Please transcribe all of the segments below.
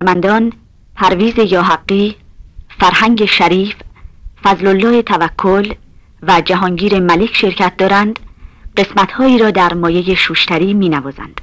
مندان پرویز یاحقی فرهنگ شریف فضل الله توکل و جهانگیر ملک شرکت دارند قسمتهایی را در مایه شوشتری می نوازند.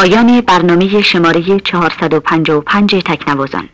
پایان برنامه شماره 455 تکنوازان.